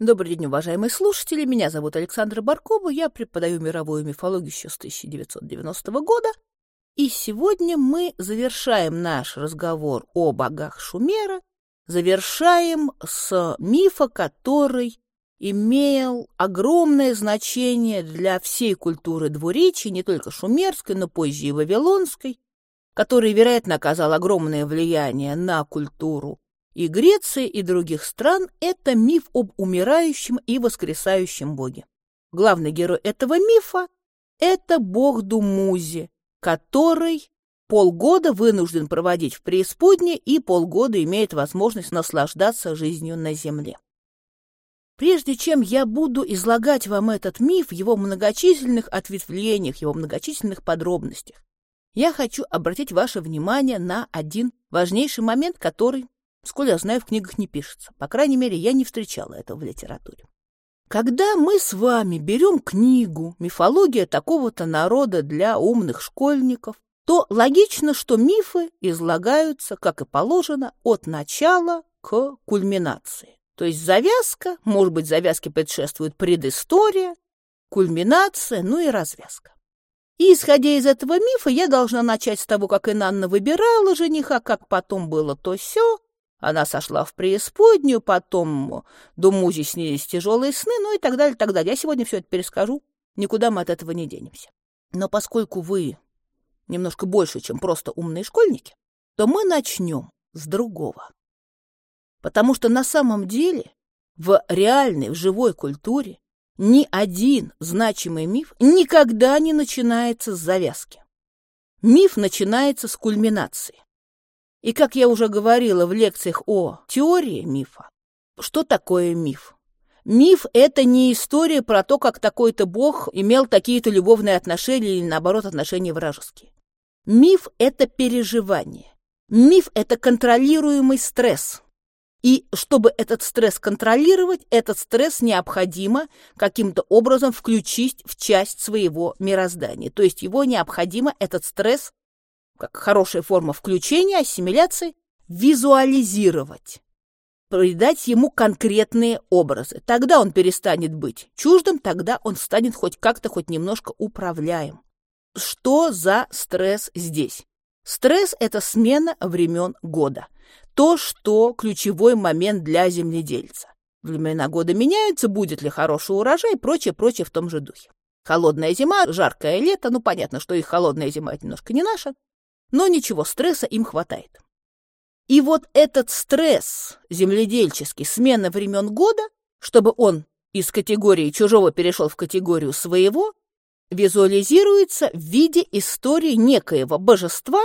Добрый день, уважаемые слушатели. Меня зовут Александра Баркова. Я преподаю мировую мифологию еще с 1990 года. И сегодня мы завершаем наш разговор о богах Шумера, завершаем с мифа, который имел огромное значение для всей культуры двуречия, не только шумерской, но позже и вавилонской, который, вероятно, оказал огромное влияние на культуру и Греции, и других стран – это миф об умирающем и воскресающем боге. Главный герой этого мифа – это бог Думузи, который полгода вынужден проводить в преисподней и полгода имеет возможность наслаждаться жизнью на земле. Прежде чем я буду излагать вам этот миф в его многочисленных ответвлениях, его многочисленных подробностях, я хочу обратить ваше внимание на один важнейший момент, который Сколь я знаю, в книгах не пишется. По крайней мере, я не встречала этого в литературе. Когда мы с вами берем книгу «Мифология такого-то народа для умных школьников», то логично, что мифы излагаются, как и положено, от начала к кульминации. То есть завязка, может быть, завязке предшествует предыстория, кульминация, ну и развязка. И, исходя из этого мифа, я должна начать с того, как Инанна выбирала жениха, как потом было то все, она сошла в преисподнюю, потом Думузи снились тяжелые сны, ну и так далее, так далее. Я сегодня все это перескажу, никуда мы от этого не денемся. Но поскольку вы немножко больше, чем просто умные школьники, то мы начнем с другого. Потому что на самом деле в реальной, в живой культуре ни один значимый миф никогда не начинается с завязки. Миф начинается с кульминации. И, как я уже говорила в лекциях о теории мифа, что такое миф? Миф — это не история про то, как такой-то бог имел такие-то любовные отношения или, наоборот, отношения вражеские. Миф — это переживание. Миф — это контролируемый стресс. И чтобы этот стресс контролировать, этот стресс необходимо каким-то образом включить в часть своего мироздания. То есть его необходимо, этот стресс, как хорошая форма включения, ассимиляции, визуализировать, придать ему конкретные образы. Тогда он перестанет быть чуждым, тогда он станет хоть как-то, хоть немножко управляем. Что за стресс здесь? Стресс – это смена времен года. То, что ключевой момент для земледельца. Времена года меняются, будет ли хороший урожай и прочее, прочее в том же духе. Холодная зима, жаркое лето, ну понятно, что их холодная зима это немножко не наша, но ничего, стресса им хватает. И вот этот стресс земледельческий, смена времен года, чтобы он из категории чужого перешел в категорию своего, визуализируется в виде истории некоего божества,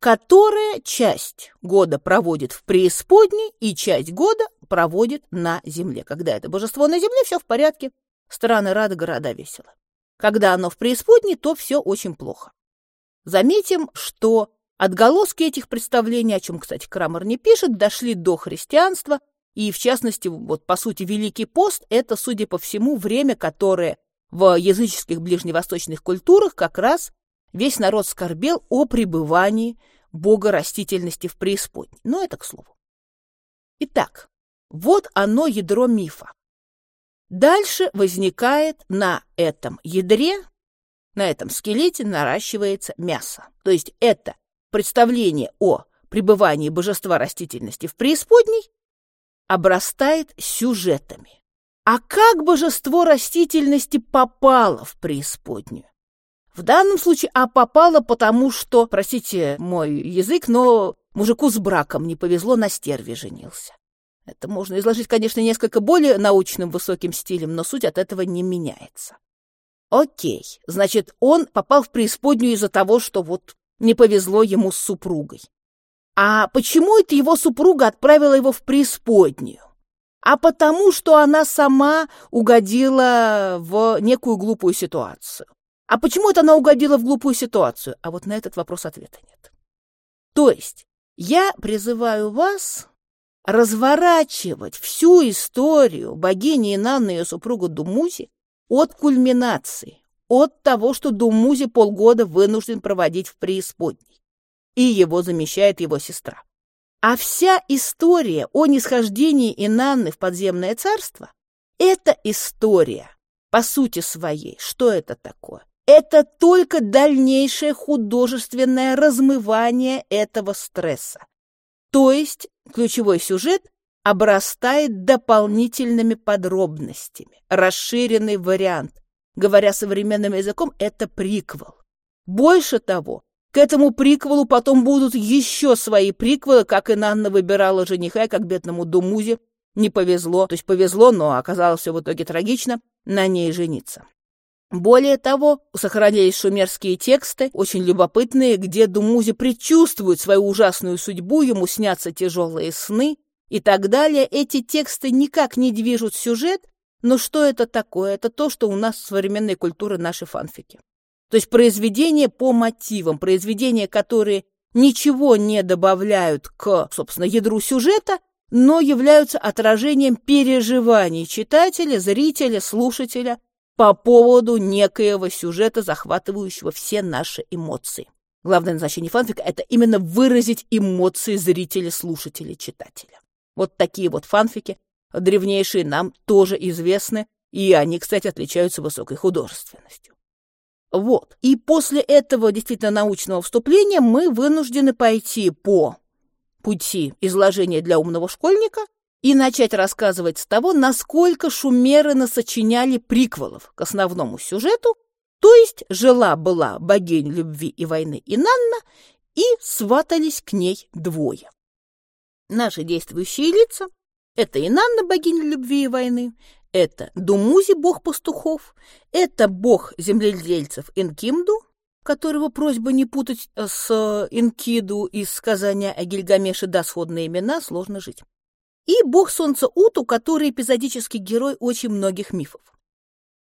которое часть года проводит в преисподней и часть года проводит на земле. Когда это божество на земле, все в порядке, страны рады, города весело. Когда оно в преисподней, то все очень плохо. Заметим, что отголоски этих представлений, о чем, кстати, Крамер не пишет, дошли до христианства, и, в частности, вот, по сути, Великий пост – это, судя по всему, время, которое в языческих ближневосточных культурах как раз весь народ скорбел о пребывании бога растительности в преисподней. Но это к слову. Итак, вот оно ядро мифа. Дальше возникает на этом ядре на этом скелете наращивается мясо. То есть это представление о пребывании божества растительности в преисподней обрастает сюжетами. А как божество растительности попало в преисподнюю? В данном случае, а попало потому, что, простите мой язык, но мужику с браком не повезло, на стерве женился. Это можно изложить, конечно, несколько более научным высоким стилем, но суть от этого не меняется. Окей, значит, он попал в преисподнюю из-за того, что вот не повезло ему с супругой. А почему это его супруга отправила его в преисподнюю? А потому, что она сама угодила в некую глупую ситуацию. А почему это она угодила в глупую ситуацию? А вот на этот вопрос ответа нет. То есть я призываю вас разворачивать всю историю богини Инанны и ее супруга Думузи от кульминации, от того, что Думузи полгода вынужден проводить в преисподней, и его замещает его сестра. А вся история о нисхождении Инанны в подземное царство Эта история, по сути своей, что это такое? Это только дальнейшее художественное размывание этого стресса. То есть ключевой сюжет обрастает дополнительными подробностями, расширенный вариант. Говоря современным языком, это приквел. Больше того, к этому приквелу потом будут еще свои приквелы, как и Нанна выбирала жениха, и как бедному Думузе не повезло, то есть повезло, но оказалось все в итоге трагично, на ней жениться. Более того, сохранились шумерские тексты, очень любопытные, где Думузи предчувствует свою ужасную судьбу, ему снятся тяжелые сны и так далее. Эти тексты никак не движут сюжет, но что это такое? Это то, что у нас в современной культуре наши фанфики. То есть произведения по мотивам, произведения, которые ничего не добавляют к, собственно, ядру сюжета, но являются отражением переживаний читателя, зрителя, слушателя по поводу некоего сюжета, захватывающего все наши эмоции. Главное назначение фанфика – это именно выразить эмоции зрителя, слушателя, читателя. Вот такие вот фанфики, древнейшие, нам тоже известны, и они, кстати, отличаются высокой художественностью. Вот. И после этого действительно научного вступления мы вынуждены пойти по пути изложения для умного школьника и начать рассказывать с того, насколько шумеры насочиняли приквелов к основному сюжету, то есть жила-была богинь любви и войны Инанна, и сватались к ней двое. Наши действующие лица — это Инанна, богиня любви и войны, это Думузи, бог пастухов, это бог земледельцев Инкимду, которого просьба не путать с Инкиду из сказания о Гильгамеше да сходные имена «Сложно жить». И бог солнца Уту, который эпизодический герой очень многих мифов.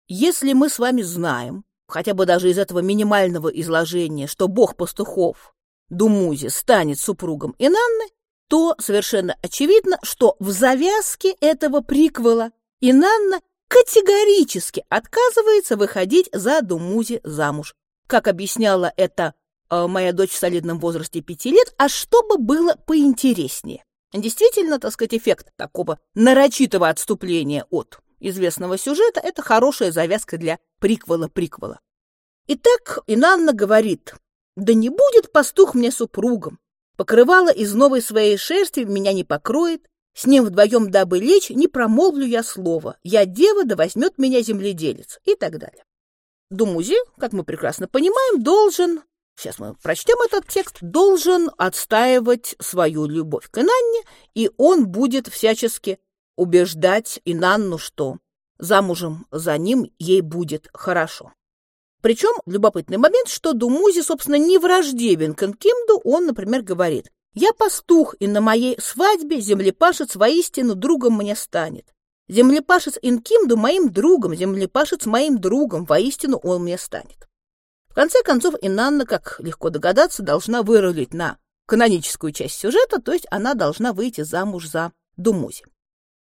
Если мы с вами знаем, хотя бы даже из этого минимального изложения, что бог пастухов Думузи станет супругом Инанны, то совершенно очевидно, что в завязке этого приквела и Нанна категорически отказывается выходить за Думузи замуж. Как объясняла это э, моя дочь в солидном возрасте пяти лет, а чтобы было поинтереснее. Действительно, так сказать, эффект такого нарочитого отступления от известного сюжета – это хорошая завязка для приквела-приквела. Итак, Инанна говорит, «Да не будет пастух мне супругом, покрывало из новой своей шерсти меня не покроет, с ним вдвоем, дабы лечь, не промолвлю я слова. Я дева, да возьмет меня земледелец. И так далее. Думузи, как мы прекрасно понимаем, должен, сейчас мы прочтем этот текст, должен отстаивать свою любовь к Инанне, и он будет всячески убеждать Инанну, что замужем за ним ей будет хорошо. Причем любопытный момент, что Думузи, собственно, не враждебен к Энкимду, он, например, говорит, я пастух, и на моей свадьбе землепашец воистину другом мне станет. Землепашец Инкимду моим другом, землепашец моим другом, воистину он мне станет. В конце концов, Инанна, как легко догадаться, должна вырулить на каноническую часть сюжета, то есть она должна выйти замуж за Думузи.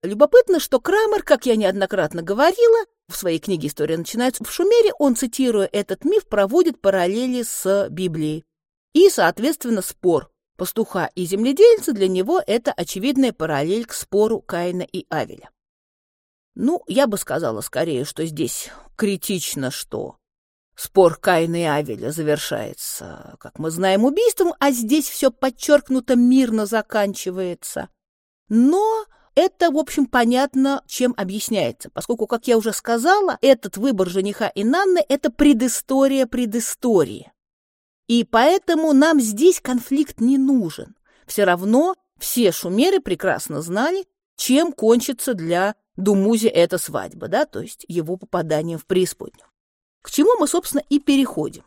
Любопытно, что Крамер, как я неоднократно говорила, в своей книге «История начинается в Шумере», он, цитируя этот миф, проводит параллели с Библией и, соответственно, спор Пастуха и земледельца для него это очевидная параллель к спору Каина и Авеля. Ну, я бы сказала скорее, что здесь критично, что спор Каина и Авеля завершается, как мы знаем, убийством, а здесь все подчеркнуто мирно заканчивается. Но это, в общем, понятно, чем объясняется, поскольку, как я уже сказала, этот выбор жениха и Нанны – это предыстория предыстории. И поэтому нам здесь конфликт не нужен. Все равно все шумеры прекрасно знали, чем кончится для Думузи эта свадьба, да, то есть его попаданием в преисподнюю. К чему мы, собственно, и переходим.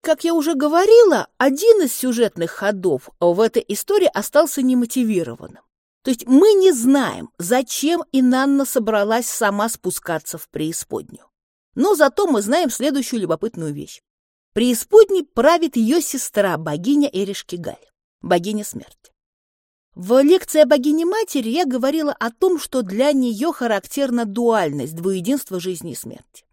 Как я уже говорила, один из сюжетных ходов в этой истории остался немотивированным. То есть мы не знаем, зачем Инанна собралась сама спускаться в преисподнюю. Но зато мы знаем следующую любопытную вещь. Преисподней правит ее сестра, богиня Эришкигаль, богиня смерти. В лекции о богине-матери я говорила о том, что для нее характерна дуальность, двуединство жизни и смерти.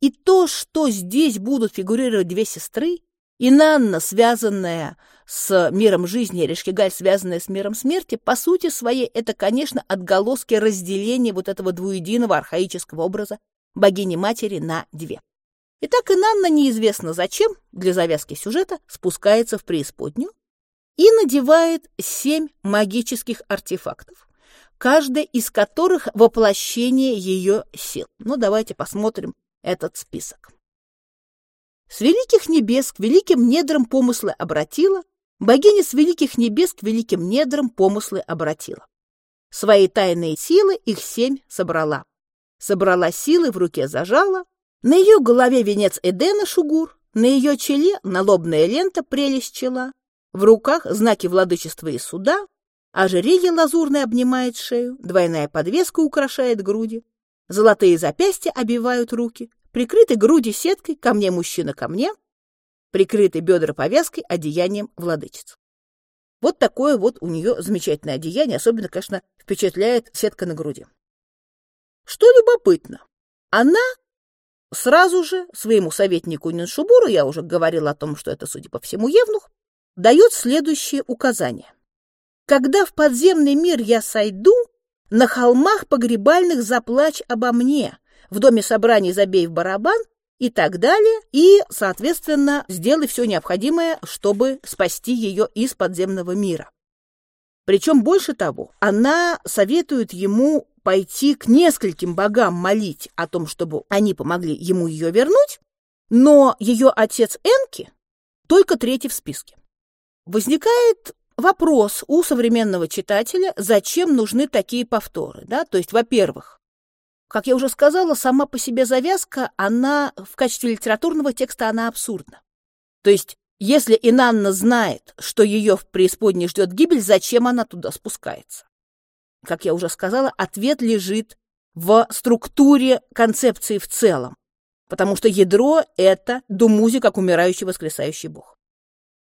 И то, что здесь будут фигурировать две сестры, и Нанна, связанная с миром жизни, Решкигаль, связанная с миром смерти, по сути своей это, конечно, отголоски разделения вот этого двуединого архаического образа богини-матери на две. Итак, Инанна неизвестно зачем, для завязки сюжета, спускается в преисподнюю и надевает семь магических артефактов, каждая из которых воплощение ее сил. Ну, давайте посмотрим этот список. С великих небес к великим недрам помыслы обратила, богиня с великих небес к великим недрам помыслы обратила. Свои тайные силы их семь собрала. Собрала силы, в руке зажала, на ее голове венец Эдена шугур, на ее челе налобная лента прелесть чела, в руках знаки владычества и суда, ожерелье лазурное обнимает шею, двойная подвеска украшает груди, золотые запястья обивают руки, прикрыты груди сеткой, ко мне мужчина ко мне, прикрыты бедра повязкой, одеянием владычиц. Вот такое вот у нее замечательное одеяние, особенно, конечно, впечатляет сетка на груди. Что любопытно, она сразу же своему советнику Ниншубуру, я уже говорила о том, что это, судя по всему, Евнух, дает следующее указание. Когда в подземный мир я сойду, на холмах погребальных заплачь обо мне, в доме собраний забей в барабан и так далее, и, соответственно, сделай все необходимое, чтобы спасти ее из подземного мира. Причем больше того, она советует ему пойти к нескольким богам молить о том, чтобы они помогли ему ее вернуть, но ее отец Энки только третий в списке. Возникает вопрос у современного читателя, зачем нужны такие повторы. Да? То есть, во-первых, как я уже сказала, сама по себе завязка, она в качестве литературного текста, она абсурдна. То есть, если Инанна знает, что ее в преисподней ждет гибель, зачем она туда спускается? Как я уже сказала, ответ лежит в структуре концепции в целом, потому что ядро — это думузи, как умирающий воскресающий бог.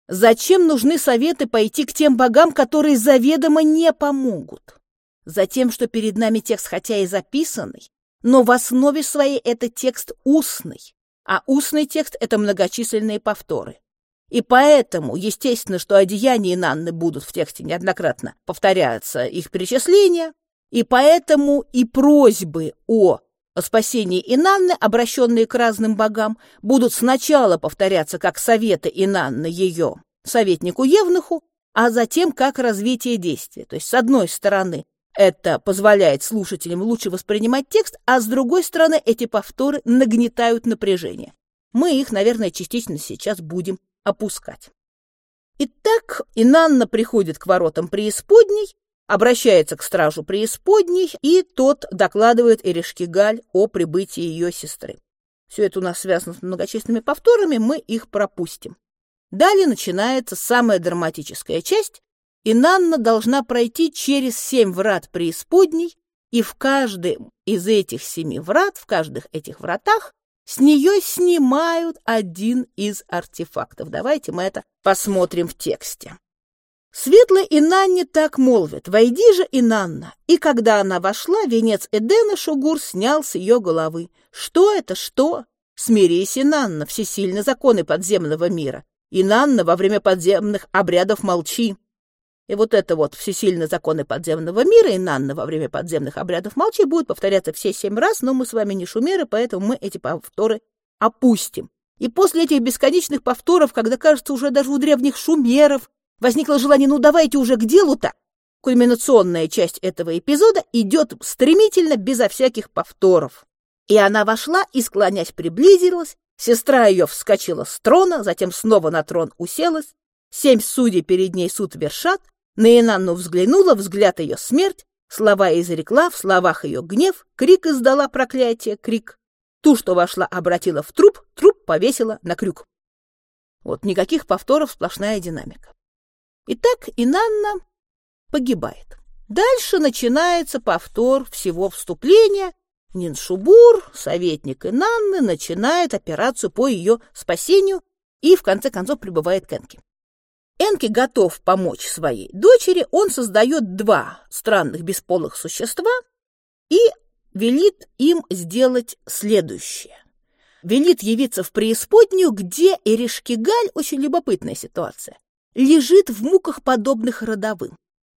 Зачем нужны советы пойти к тем богам, которые заведомо не помогут? Затем, что перед нами текст, хотя и записанный, но в основе своей это текст устный, а устный текст — это многочисленные повторы. И поэтому, естественно, что одеяния Нанны будут в тексте неоднократно повторяться их перечисления, и поэтому и просьбы о спасении Инанны, обращенные к разным богам, будут сначала повторяться как советы Инанны ее советнику Евнуху, а затем как развитие действия. То есть, с одной стороны, это позволяет слушателям лучше воспринимать текст, а с другой стороны эти повторы нагнетают напряжение. Мы их, наверное, частично сейчас будем опускать. Итак, Инанна приходит к воротам преисподней, обращается к стражу преисподней, и тот докладывает Эришкигаль о прибытии ее сестры. Все это у нас связано с многочисленными повторами, мы их пропустим. Далее начинается самая драматическая часть, и Нанна должна пройти через семь врат преисподней, и в каждом из этих семи врат, в каждых этих вратах, с нее снимают один из артефактов. Давайте мы это посмотрим в тексте. Светлая Инанне так молвит, «Войди же, Инанна!» И когда она вошла, венец Эдена Шугур снял с ее головы. «Что это, что?» «Смирись, Инанна, всесильны законы подземного мира. Инанна, во время подземных обрядов молчи. И вот это вот всесильные законы подземного мира и Нанна во время подземных обрядов молчи будет повторяться все семь раз, но мы с вами не шумеры, поэтому мы эти повторы опустим. И после этих бесконечных повторов, когда, кажется, уже даже у древних шумеров возникло желание, ну давайте уже к делу-то, кульминационная часть этого эпизода идет стремительно, безо всяких повторов. И она вошла и, склонясь, приблизилась, сестра ее вскочила с трона, затем снова на трон уселась, семь судей перед ней суд вершат, на Инанну взглянула, взгляд ее смерть, слова изрекла, в словах ее гнев, крик издала проклятие, крик. Ту, что вошла, обратила в труп, труп повесила на крюк. Вот никаких повторов, сплошная динамика. Итак, Инанна погибает. Дальше начинается повтор всего вступления. Ниншубур, советник Инанны, начинает операцию по ее спасению и, в конце концов, прибывает к Энке. Энки готов помочь своей дочери, он создает два странных бесполых существа и велит им сделать следующее. Велит явиться в преисподнюю, где Эришкигаль, очень любопытная ситуация, лежит в муках, подобных родовым.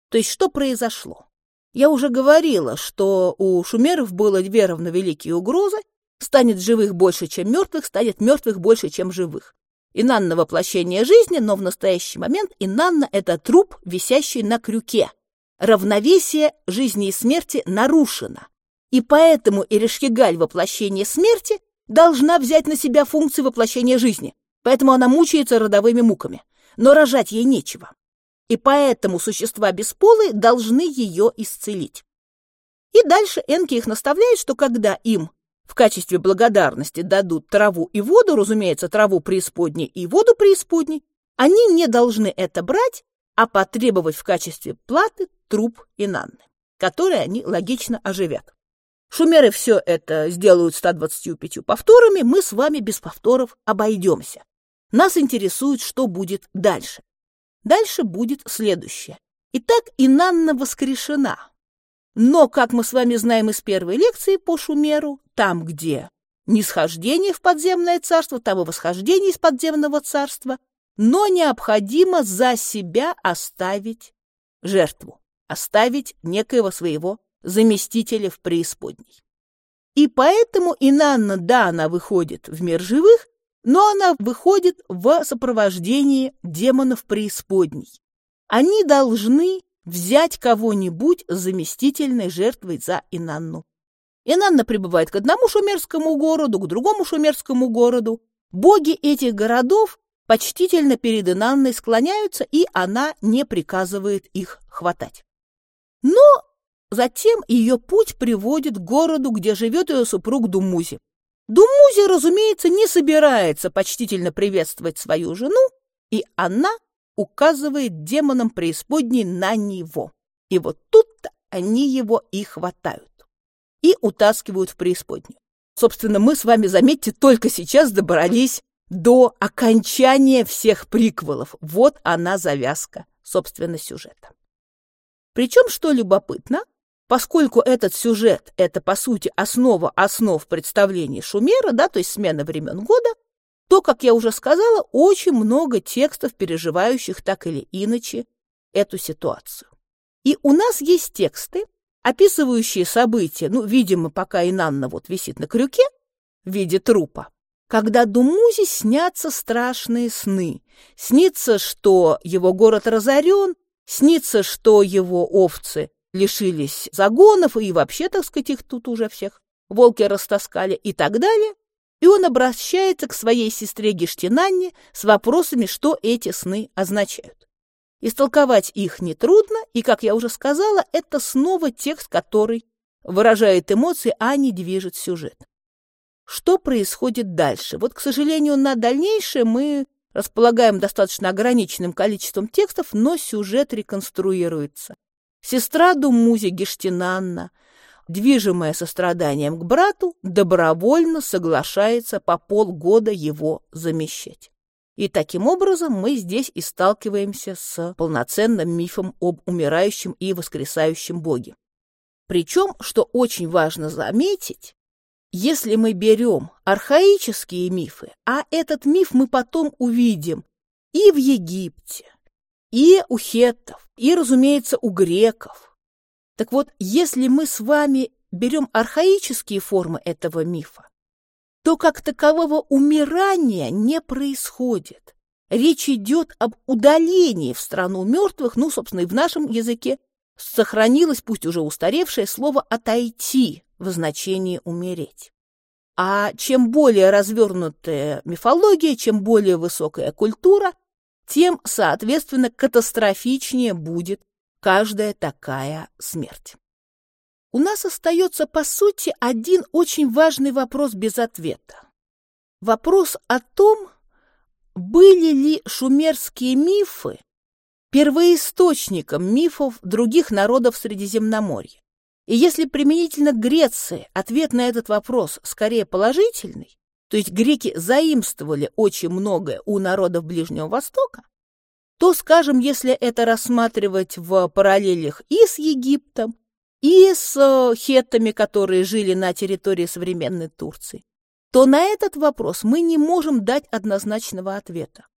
То есть что произошло? Я уже говорила, что у шумеров было две равновеликие угрозы. Станет живых больше, чем мертвых, станет мертвых больше, чем живых. Инанна – воплощение жизни, но в настоящий момент Инанна – это труп, висящий на крюке. Равновесие жизни и смерти нарушено. И поэтому Эришкигаль, воплощение смерти, должна взять на себя функции воплощения жизни. Поэтому она мучается родовыми муками. Но рожать ей нечего и поэтому существа бесполые должны ее исцелить. И дальше Энки их наставляет, что когда им в качестве благодарности дадут траву и воду, разумеется, траву преисподней и воду преисподней, они не должны это брать, а потребовать в качестве платы труп и нанны, которые они логично оживят. Шумеры все это сделают 125 повторами, мы с вами без повторов обойдемся. Нас интересует, что будет дальше. Дальше будет следующее. Итак, Инанна воскрешена. Но, как мы с вами знаем из первой лекции по Шумеру, там, где нисхождение в подземное царство, и восхождение из подземного царства, но необходимо за себя оставить жертву, оставить некоего своего заместителя в преисподней. И поэтому Инанна, да, она выходит в мир живых, но она выходит в сопровождении демонов преисподней. Они должны взять кого-нибудь заместительной жертвой за Инанну. Инанна прибывает к одному шумерскому городу, к другому шумерскому городу. Боги этих городов почтительно перед Инанной склоняются, и она не приказывает их хватать. Но затем ее путь приводит к городу, где живет ее супруг Думузи. Думузи, разумеется, не собирается почтительно приветствовать свою жену, и она указывает демонам преисподней на него. И вот тут-то они его и хватают. И утаскивают в преисподнюю. Собственно, мы с вами, заметьте, только сейчас добрались до окончания всех приквелов. Вот она завязка, собственно, сюжета. Причем, что любопытно, Поскольку этот сюжет – это, по сути, основа основ представления Шумера, да, то есть смена времен года, то, как я уже сказала, очень много текстов, переживающих так или иначе эту ситуацию. И у нас есть тексты, описывающие события, ну, видимо, пока Инанна вот висит на крюке в виде трупа, когда Думузе снятся страшные сны. Снится, что его город разорен, снится, что его овцы лишились загонов и вообще, так сказать, их тут уже всех волки растаскали и так далее. И он обращается к своей сестре Гештинанне с вопросами, что эти сны означают. Истолковать их нетрудно, и, как я уже сказала, это снова текст, который выражает эмоции, а не движет сюжет. Что происходит дальше? Вот, к сожалению, на дальнейшее мы располагаем достаточно ограниченным количеством текстов, но сюжет реконструируется. Сестра Думузи Гештинанна, движимая состраданием к брату, добровольно соглашается по полгода его замещать. И таким образом мы здесь и сталкиваемся с полноценным мифом об умирающем и воскресающем боге. Причем, что очень важно заметить, если мы берем архаические мифы, а этот миф мы потом увидим и в Египте, и у хеттов, и, разумеется, у греков. Так вот, если мы с вами берем архаические формы этого мифа, то как такового умирания не происходит. Речь идет об удалении в страну мертвых, ну, собственно, и в нашем языке сохранилось, пусть уже устаревшее, слово «отойти» в значении «умереть». А чем более развернутая мифология, чем более высокая культура, тем, соответственно, катастрофичнее будет каждая такая смерть. У нас остается, по сути, один очень важный вопрос без ответа. Вопрос о том, были ли шумерские мифы первоисточником мифов других народов Средиземноморья. И если применительно к Греции ответ на этот вопрос скорее положительный, то есть греки заимствовали очень многое у народов Ближнего Востока, то, скажем, если это рассматривать в параллелях и с Египтом, и с э, хеттами, которые жили на территории современной Турции, то на этот вопрос мы не можем дать однозначного ответа,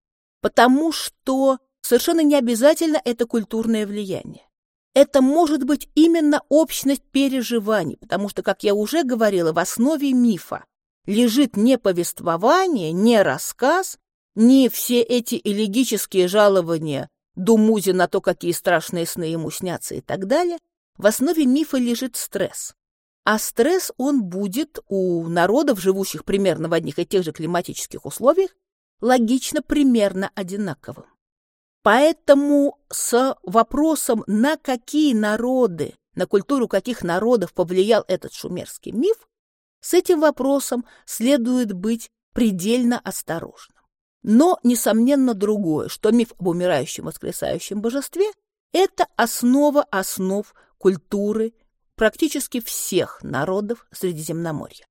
потому что совершенно не обязательно это культурное влияние. Это может быть именно общность переживаний, потому что, как я уже говорила, в основе мифа лежит не повествование, не рассказ, не все эти элегические жалования Думузе на то, какие страшные сны ему снятся и так далее. В основе мифа лежит стресс. А стресс, он будет у народов, живущих примерно в одних и тех же климатических условиях, логично примерно одинаковым. Поэтому с вопросом, на какие народы, на культуру каких народов повлиял этот шумерский миф, с этим вопросом следует быть предельно осторожным. Но, несомненно, другое, что миф об умирающем воскресающем божестве – это основа основ культуры практически всех народов Средиземноморья.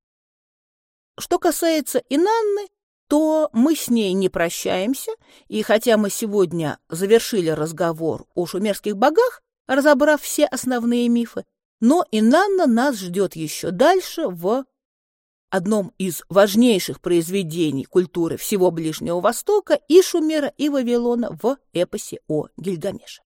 Что касается Инанны, то мы с ней не прощаемся, и хотя мы сегодня завершили разговор о шумерских богах, разобрав все основные мифы, но Инанна нас ждет еще дальше в одном из важнейших произведений культуры всего Ближнего Востока и Шумера, и Вавилона в эпосе о Гильгамеше.